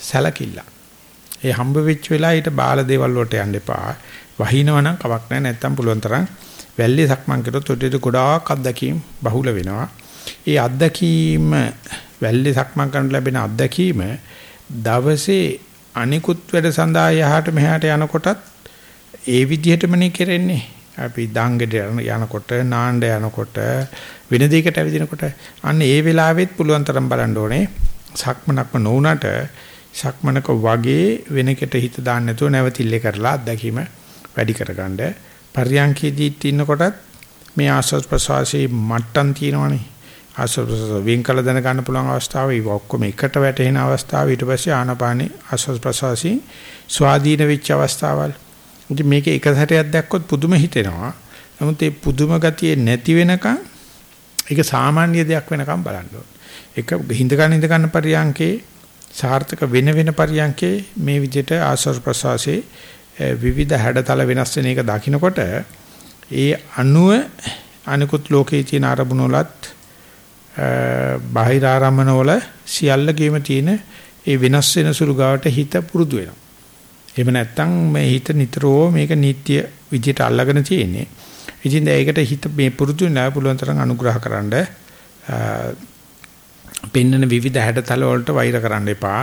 සැලකිල්ල. ඒ හම්බ වෙච්ච වෙලාව ඊට බාල දේවල් වලට යන්න එපා. වහිනවනම් කවක් නැහැ නැත්තම් පුළුවන් තරම් වැල්ලේ සක්මන් කරොත් උඩට ගොඩාක් අත්දැකීම් බහුල වෙනවා. ඒ අත්දැකීම වැල්ලේ සක්මන් කරන ලැබෙන අත්දැකීම දවසේ අනිකුත් වැඩ සඳහා යහට මෙහාට යනකොටත් ඒ විදිහටමනේ කරන්නේ. අපි දාංගෙට යනකොට නාණ්ඩ යනකොට වෙන දෙයකට ඇවිදිනකොට අන්න ඒ වෙලාවෙත් පුළුවන් තරම් බලන්න ඕනේ සක්මනක්ම නොවුනට සක්මනක වගේ වෙනකට හිත දාන්න නැතුව නැවතිල්ල කරලා අත්දැකීම වැඩි කරගන්න පරියන්කේදීත් ඉන්නකොටත් මේ ආස්වාද ප්‍රසවාසයේ මට්ටම් තියෙනවනේ. ආස්වාද ප්‍රසවාස වෙන් කළ දැන ගන්න පුළුවන් අවස්ථාව. ඒ ඔක්කොම එකට වැටෙන අවස්ථාව. ඊට පස්සේ ආනාපානේ ආස්වාද ප්‍රසවාසී ස්වාධීන වෙච්ච අවස්ථාවල්. ඉතින් මේක එක සැරයක් දැක්කොත් පුදුම හිතෙනවා. නමුත් ඒ පුදුම ගතිය නැති වෙනකන් ඒක සාමාන්‍ය දෙයක් වෙනකන් බලන්න ඕනේ. එක හිඳ ගන්න ඉඳ ගන්න පරියන්කේ සාර්ථක වෙන වෙන පරියන්කේ මේ විදිහට ආස්වාද ප්‍රසවාසයේ විවිධ හැඩතල වෙනස් වෙන එක දකිනකොට ඒ අණුව අනිකුත් ලෝකයේ තියෙන අරමුණු වලත් බාහිර ආරම්මන වල සියල්ලකේම තියෙන ඒ වෙනස් වෙන සුළු ගාවට හිත පුරුදු වෙනවා. එහෙම නැත්නම් මේ හිත නිතරම මේක නිට්ටය විදියට අල්ලගෙන තියෙන්නේ. ඉතින් ඒකට හිත මේ පුරුදු වෙනා පුළුවන් තරම් අනුග්‍රහකරනද පෙන්නන විවිධ හැඩතල වලට වෛර කරන්න එපා.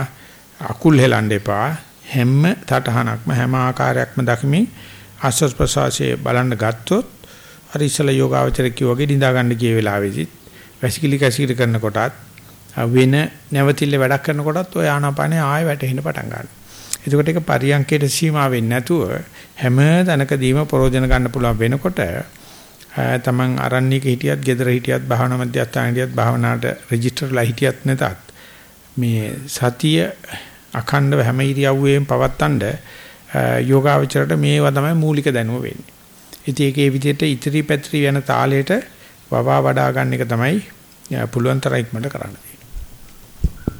අකුල් හෙලන්න එපා. හැම තටහනක්ම හැම ආකාරයක්ම දකිමින් ආස්වාද ප්‍රසවාසයේ බලන්න ගත්තොත් අර ඉස්සල යෝගාවචර කිව්වගේ නිදා ගන්න ගිය වෙලාවේදී වැසිකිලි කැසිකිලි කරනකොටත් වෙන නැවතිල්ල වැඩක් කරනකොටත් ඔය ආනාපානේ ආයෙ වැටෙන්න පටන් ගන්නවා. එතකොට ඒක පරියන්කයට සීමා වෙන්නේ නැතුව හැම තැනකදීම ප්‍රෝජන ගන්න පුළුවන් වෙනකොට තමන් අරණ්‍යක හිටියත්, gedara හිටියත්, භාවනා මධ්‍යස්ථාන හිටියත්, භාවනාවට රෙජිස්ටර්ලා හිටියත් නැතත් මේ සතිය අඛණ්ඩව හැම ඉරියව්වෙම පවත්තන්න යෝගාවචරයට මේවා තමයි මූලික දැනුම වෙන්නේ. ඉතින් ඒකේ විදිහට ඉතිරි පැත්‍රි යන තාලයට වවා වඩා ගන්න එක තමයි පුළුවන් තරම් ඉක්මනට කරන්න තියෙන්නේ.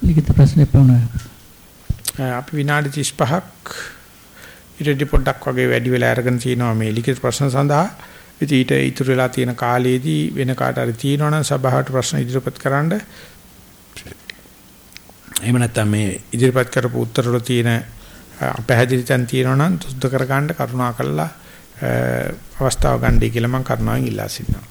ලිඛිත ප්‍රශ්න එපමණයි. අපි විනාඩි 35ක් ඊට පොඩ්ඩක් වගේ වැඩි වෙලා අරගෙන තිනවා මේ ලිඛිත ප්‍රශ්න සඳහා. ඉතින් ඊට ඉතුරු වෙලා තියෙන කාලයේදී වෙන කාට හරි තියෙනවනම් සභාවට ප්‍රශ්න ඉදිරිපත් කරන්න එහෙම නැත්නම් මේ ඉදිරිපත් කරපු උත්තර වල තියෙන අපහැදිලි තැන් තියෙනවා නම් සුද්ධ කර ගන්න කරුණා කළා අවස්ථාව ගන්නයි කියලා මම කරුණාවෙන් ඉල්ලා සිටිනවා.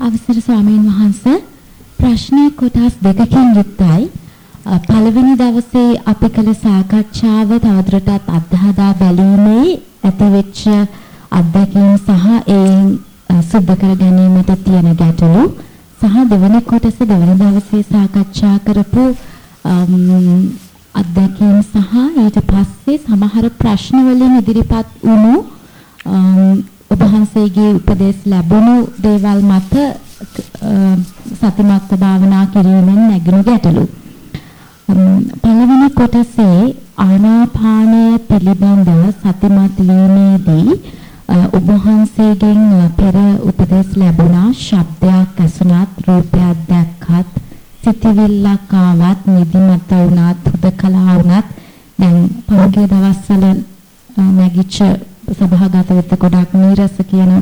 අවසර ස්වාමීන් වහන්ස ප්‍රශ්නයේ කොටස් දෙකකින් යුක්තයි. පළවෙනි දවසේ අපි කළ සාකච්ඡාව තවදුරටත් අත්හදා බැලීමේ ඇතිවෙච්ච අත්දැකීම් සහ ඒ සුද්ධ කර ගැනීමට තියෙන ගැටලු සහ දෙවන කොටස දෙවන දවසේ සාකච්ඡා කරපු අත්දැකීම් සහ ඊට පස්සේ සමහර ප්‍රශ්න වලින් ඉදිරිපත් වුණු ඔබ වහන්සේගේ උපදෙස් ලැබුණු දේවල් මත සතිමත් භාවනා කිරීමෙන් නැගුණු ගැටලු. පළවෙනි කොටසේ ආනාපානය පිළිබඳව සතිමත් වීමේදී ඔබ වහන්සේගෙන් පෙර උපදෙස් ලැබුණා ශබ්දයක් ඇසුණත් රූපයක් දැක්කත් සිතවිල්ලක් ආවත් නිදිමත වුණත් හුදකලා වුණත් දැන් පහුගිය දවස්වල නැගිච්ච සභාගත වෙද්දී ගොඩක් නීරස කියන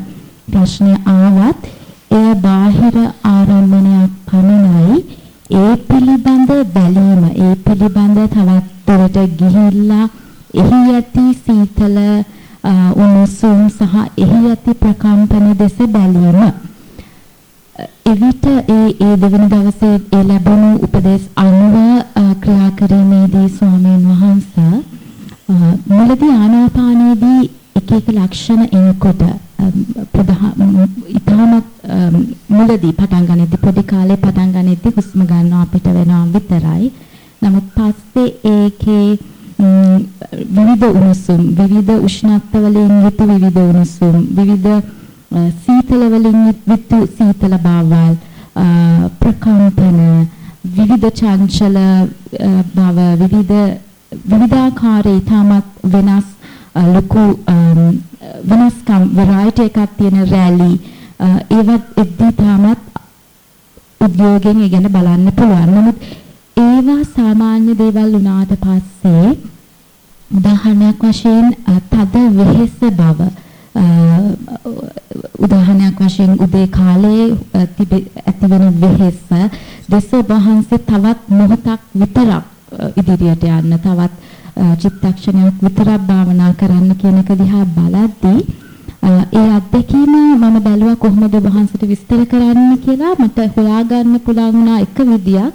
ප්‍රශ්නය ආවත් එය බාහිර ආරම්භණයක් පමණයි. ඒ පිළිබඳ බැලීම ඒ පිළිබඳ තවත් දුරට ගිහිල්ලා එහි ඇති සීතල උණුසුම් සහ එහි ඇති ප්‍රකම්පන දෙස බැලීම එවිට ඒ ඒ දෙවන දවසේ ඒ ලැබුණු උපදේශ අනුව ක්‍රියා කිරීමේදී ස්වාමීන් වහන්සේ මුලදී ආනාපානයේදී එක එක ලක්ෂණ එනකොට ඉතාමත් මුලදී පටන් ගන්නදී පොඩි කාලේ පටන් ගන්නදී හුස්ම ගන්නවා අපිට වෙනවා විතරයි. නමුත් පස්සේ ඒකේ විවිධ උණුසුම් විවිධ උෂ්ණත්ව වලින් යුතු විවිධ උණුසුම් විවිධ සීතල වලින් යුතු සීතල බවල් ප්‍රකම්පන විවිධ චංචල බව විවිධ විවිධාකාරී තාමත් වෙනස් ලොකු වෙනස්කම් variety එකක් තියෙන රැලි ඒවත් එද්දී තාමත් උද්‍යෝගයෙන් ඒ ගැන බලන්න පුළුවන්. නමුත් ඒවා සාමාන්‍ය දේවල් වුණාට පස්සේ උදාහරණයක් වශයෙන් තද වෙහෙස බව. උදාහරණයක් වශයෙන් උදේ කාලයේ ඇතිවන වෙහෙස දෙස වහන්සේ තවත් මොහොතක් විතරක් ඉදිරියට යන්න තවත් චිත්තක්ෂණයක් විතරක් භාවනා කරන්න කියන එක දිහා බලද්දී ඒ අත්දැකීම මම බැලුවා කොහොමද වහන්සේට විස්තර කරන්න කියලා මට හොයාගන්න පුළුවන් වුණා එක විදියක්.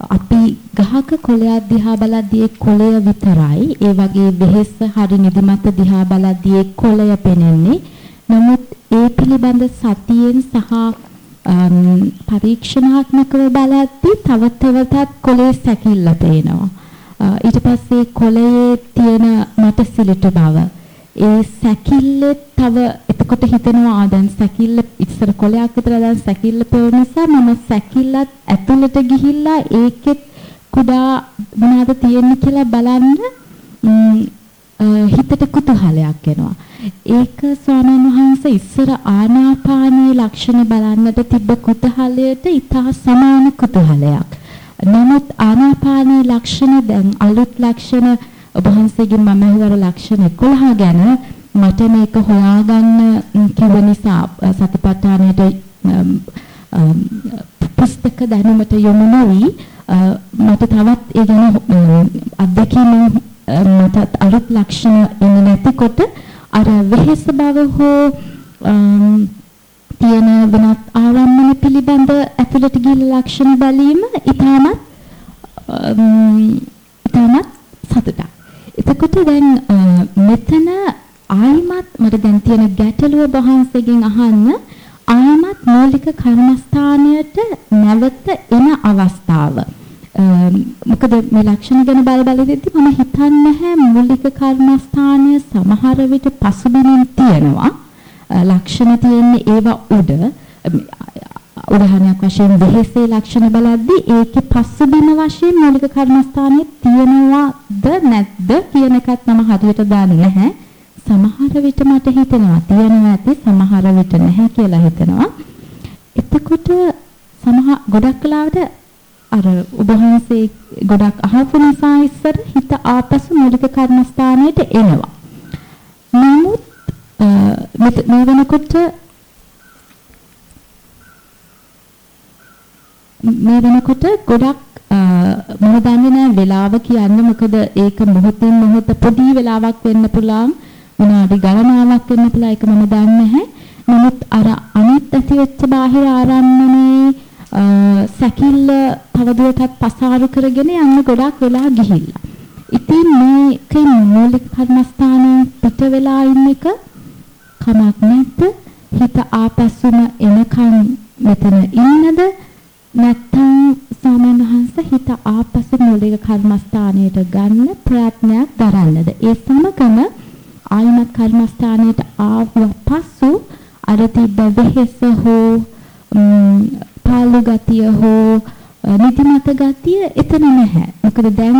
අපි ගහක කොළයක් දිහා බලද්දී කොළය විතරයි ඒ වගේ වෙහෙස හරි නිදිමත දිහා බලද්දී කොළය පෙනෙන්නේ. නමුත් ඒ පිළිබඳ සතියෙන් සහ පරීක්ෂණාත්මකව බලද්දී තව තවතත් කොළේ සැකිල්ල පේනවා. ඊට පස්සේ කොළයේ තියෙන මට සිලිට බව. ඒ සැකිල්ල තව එතකොට හිතනවා ආ දැන් සැකිල්ල ඉස්සර කොළයක් විතර දැන් සැකිල්ල පෙවුන නිසා මම සැකිල්ලත් ඇතුළට ගිහිල්ලා ඒකෙත් කුඩා මොනවද තියෙන්නේ කියලා බලන්න හිතට කුතුහලයක් එනවා. ඒක ස්වාමීන් වහන්සේ ඉස්සර ආනාපානී ලක්ෂණ බලන්නට තිබ්බ කුතුහලයට ඊටා සමාන කුතුහලයක්. නමුත් ආනාපානී ලක්ෂණ දැන් අලුත් ලක්ෂණ ඔබ වහන්සේගෙන් මම අහුවර ලක්ෂණ 11 ගැන මට මේක හොයාගන්න කිව්ව නිසා සතිපට්ඨානයට පුස්තක දැනුමට යොමු නොවි මට තවත් ඒ ගැන අත්දැකීම් මට අලුත් ලක්ෂණ එන්නේ නැතිකොට අර වෙහෙස බව හෝ තියෙන වෙනත් ආරම්භන පිළිබඳ ඇතුළට ගිහිල්ලා ලක්ෂණ බැලීම ඊටමත් ඊටමත් සතුටක්. එතකොට දැන් මෙතන ආයිමත් මට දැන් තියෙන ගැටලුව වහන්සේගෙන් අහන්න ආයිමත් මූලික කර්මස්ථානයට නැවත එන අවස්ථාව. මොකද මේ ලක්ෂණ ගැන බල බල දෙද්දි මම හිතන්නේ නැහැ මූලික කර්මස්ථානය සමහර විට පසුබිමින් තියෙනවා. ලක්ෂණ තියෙන්නේ ඒවා උඩ උදාහරණයක් වශයෙන් වෙහෙසේ ලක්ෂණ බලද්දී ඒකේ පස්සුබිම වශයෙන් මූලික කර්මස්ථානයේ තියෙනවද නැද්ද කියන එකත් මම හරියට දන්නේ නැහැ. සමහර විට මට හිතෙනවා තියෙනවා ඇති සමහර විට නැහැ කියලා හිතෙනවා. එතකොට සමහර ගොඩක් කලාවට අර ඔබ වහන්සේ ගොඩක් අහපු නිසා ඉස්සර හිත ආපසු මූලික කර්මස්ථානයට එනවා. නමුත් මේ වෙනකොට මේ වෙනකොට ගොඩක් මම දන්නේ නැහැ වෙලාව කියන්න මොකද ඒක මොහොතින් මොහොත පොඩි වෙලාවක් වෙන්න පුළුවන් විනාඩි ගණනාවක් වෙන්න පුළුවන් ඒක මම දන්නේ නැහැ නමුත් අර අනිත් ඇති වෙච්ච බාහිර ආරම්මනේ සැකිල්ල තවදුරටත් පසාරු කරගෙන යන්න ගොඩක් වෙලා ගිහිල්ලා. ඉතින් මේකේ මූලික කර්මස්ථානයේ පිට වෙලා ඉන්න එක කමක් නැද්ද? හිත ආපස්සුම එනකන් මෙතන ඉන්නද? නැත්නම් ස්වාමීන් වහන්සේ හිත ආපසු මූලික කර්මස්ථානයට ගන්න ප්‍රයත්නයක් දරන්නද? ඒ සමගම ආයමත් කර්මස්ථානයට ආව පසු අර තිබ්බ වෙහෙස හෝ පාළු ගතිය හෝ නිදිමත ගතිය එතන නැහැ. මොකද දැන්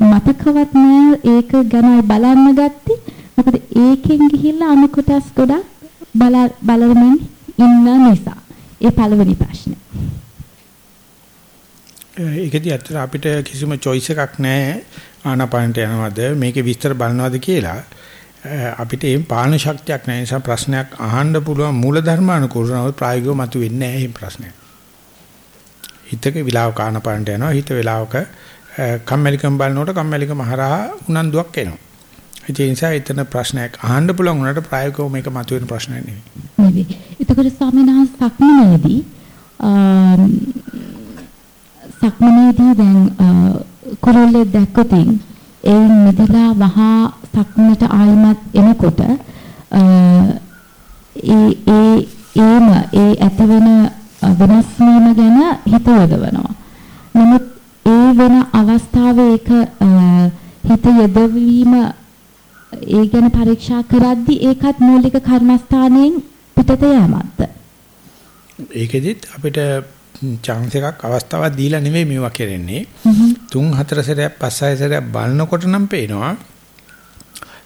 මතකවත් නෑ ඒක ගැනයි බලන්න ගත්තේ. මොකද ඒකෙන් ගිහිල්ලා අනු කොටස් ගොඩක් බල බලමින් ඉන්න නිසා. ඒ පළවෙනි ප්‍රශ්නේ. ඒකදී අතට අපිට කිසිම choice එකක් නැහැ ආනාපානට යනවද මේකේ විස්තර බලනවද කියලා. අපිට ඒ පාලන ශක්තියක් නැහැ නිසා ප්‍රශ්නයක් අහන්න පුළුවන් මූලධර්මානුකූලව ප්‍රායෝගිකව මතුවෙන්නේ නැහැ මේ ප්‍රශ්නය. හිතක විලාව කාන පාරට යනවා හිත විලාවක කම්මැලිකම් බලනකොට කම්මැලිකම හරහා උනන්දුවක් එනවා. ඒ නිසා එතන ප්‍රශ්නයක් අහන්න පුළුවන් වුණාට ප්‍රායෝගිකව මේක මතුවෙන ප්‍රශ්නයක් නෙවෙයි. නෙවෙයි. එතකොට ස්වාමීන් වහන්සේ සක්මනේදී සක්මනේදී දැන් කුරුල්ලේ දැක්කොතින් ඒ මිදලා වහා සක්මනට ආයමත් එනකොට ඒ ඒ ඒම ඒ ඇතිවෙන වෙනස් වීම ගැන හිත යොදවනවා. නමුත් ඒ වෙන අවස්ථාවේ ඒක හිත යොදවීම ඒ ගැන පරීක්ෂා කරද්දී ඒකත් මූලික කර්මස්ථානයෙන් පිටත යෑමක්ද? ඒකෙදිත් අපිට chance එකක් අවස්ථාවක් දීලා නෙමෙයි මේවා කරන්නේ. තුන් හතර සැරයක් පස් හය සැරයක් බලනකොට නම් පේනවා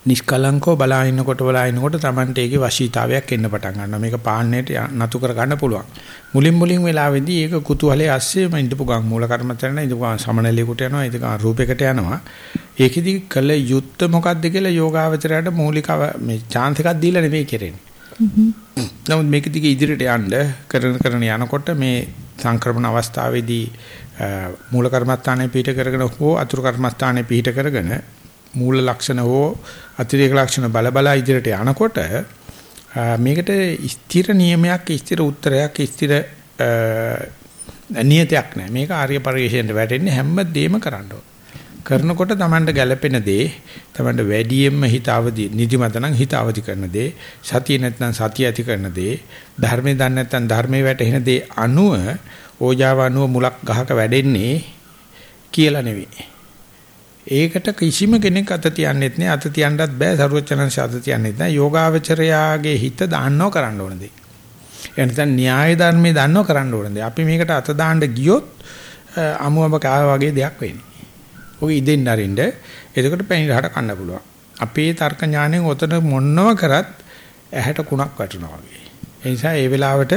නිෂ්කලංකව බලාිනකොට බලාිනකොට Tamante ඒකේ වශීතාවයක් එන්න පටන් ගන්නවා. මේක පාන්නේට නතු කර ගන්න පුළුවන්. මුලින් මුලින් වෙලාවේදී ඒක කුතුහලයේ ASCII මම ඉඳපු ගම් මූල කර්මතරණ ඉඳපු සමනලියකට යනවා ඉඳපු රූපයකට යනවා. ඒකෙදි කළ යුත්ත මොකද්ද කියලා යෝගාවචරයට මූලික මේ chance එකක් දීලා නෙවෙයි කරන්නේ. නමුත් මේක දිගේ ඉදිරියට යන්න කරන කරන යනකොට මේ සංක්‍රමණ අවස්ථාවේදී මූල කර්මස්ථානයේ පිහිට කරගෙන හෝ අතුරු කර්මස්ථානයේ පිහිට කරගෙන මූල ලක්ෂණ හෝ අතිරේක ලක්ෂණ බල බල ඉදිරියට යනකොට මේකට ස්ථිර නියමයක් ස්ථිර උත්තරයක් ස්ථිර නියතයක් නැහැ. මේක ආර්ය පරිශ්‍රයෙන් වැටෙන්නේ හැම දෙයක්ම කරන්න කරනකොට Tamanට ගැළපෙන දේ Tamanට වැඩියෙන්ම හිත අවදි නිදිමත නම් හිත අවදි කරන දේ සතිය නැත්නම් සතිය ඇති කරන දේ ධර්මයේ දන්නේ නැත්නම් ධර්මයේ වැටෙන දේ අනුව ඕජාව අනුව මුලක් ගහක වැඩෙන්නේ කියලා නෙවෙයි. ඒකට කිසිම කෙනෙක් අත තියන්නෙත් නෑ අත තියන්නත් බෑ සරුවචනංශ අත තියන්නෙත් නෑ යෝගාවචරයාගේ හිත දාන්නව කරන්න ඕන දේ. එනතන න්‍යාය ධර්මයේ දාන්නව කරන්න ඕන දේ. අපි මේකට අත දාන්න ගියොත් අමුඹ කාව වගේ දෙයක් වෙන්නේ. ඔක ඉදෙන්න අරින්න එතකොට පැණිරහට කන්න පුළුවන්. අපේ තර්ක ඥාණයෙන් ඔතන මොන්නව කරත් ඇහැට කුණක් වැටෙනවා වගේ. ඒ නිසා ඒ වෙලාවට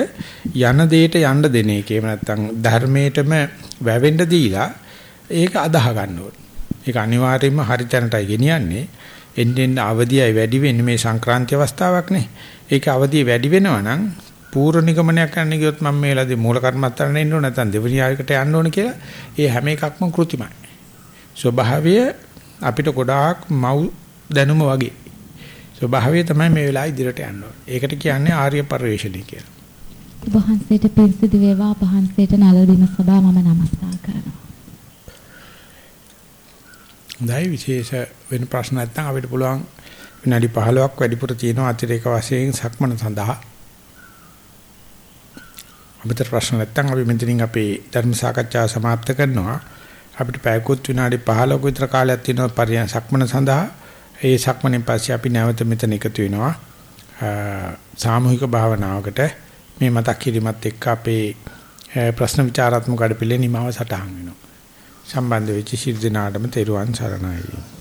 යන දෙයට යන්න දෙන එක. එහෙම නැත්නම් ධර්මයටම වැවෙන්න දීලා ඒක අදාහ ගන්න ඕනේ. ඒක අනිවාර්යයෙන්ම හරි තැනටයි ගෙනියන්නේ. එන්නෙන් අවදියයි වැඩි වෙන්නේ මේ සංක්‍රාන්ති අවස්ථාවක් නේ. ඒක අවදිය වැඩි වෙනවා නම් පූර්ව නිගමනයක් කරන්න ගියොත් මම මේ වෙලාවේදී මූල කර්මත්තරනේ ඉන්න ඕන නැත්නම් දෙවෙනි ආයකට යන්න ඕන කියලා ඒ හැම එකක්ම કૃතිමයි. ස්වභාවය අපිට ගොඩාක් මව් දැනුම වගේ. ස්වභාවය තමයි මේ වෙලාවේ ඉදිරියට යන්න ඒකට කියන්නේ ආර්ය පරිශ්‍රණය කියලා. වහන්සේට පිරිසිදු වේවා වහන්සේට නලල බිම සබා මම නමස්කාර කරනවා. දැයි විශේෂ වෙන ප්‍රශ්න නැත්නම් අපිට පුළුවන් විනාඩි 15ක් වැඩිපුර තියෙනවා අතිරේක වශයෙන් සක්මන සඳහා. අපිට ප්‍රශ්න නැත්නම් අපි මෙතනින් අපේ ධර්ම සාකච්ඡාව સમાપ્ત කරනවා. අපිට පැයකුත් විනාඩි 15ක විතර කාලයක් තියෙනවා පරියන් සක්මන සඳහා. ඒ සක්මනේ පස්සේ අපි නැවත මෙතන එකතු වෙනවා. සාමූහික භාවනාවකට මේ මතක් කිරීමත් එක්ක අපේ ප්‍රශ්න විචාරාත්මක අඩපිලේ නිමාව සටහන් වෙනවා. සම්බන්ධ වෙච්ච සිල් දිනාටම තෙරුවන් සරණයි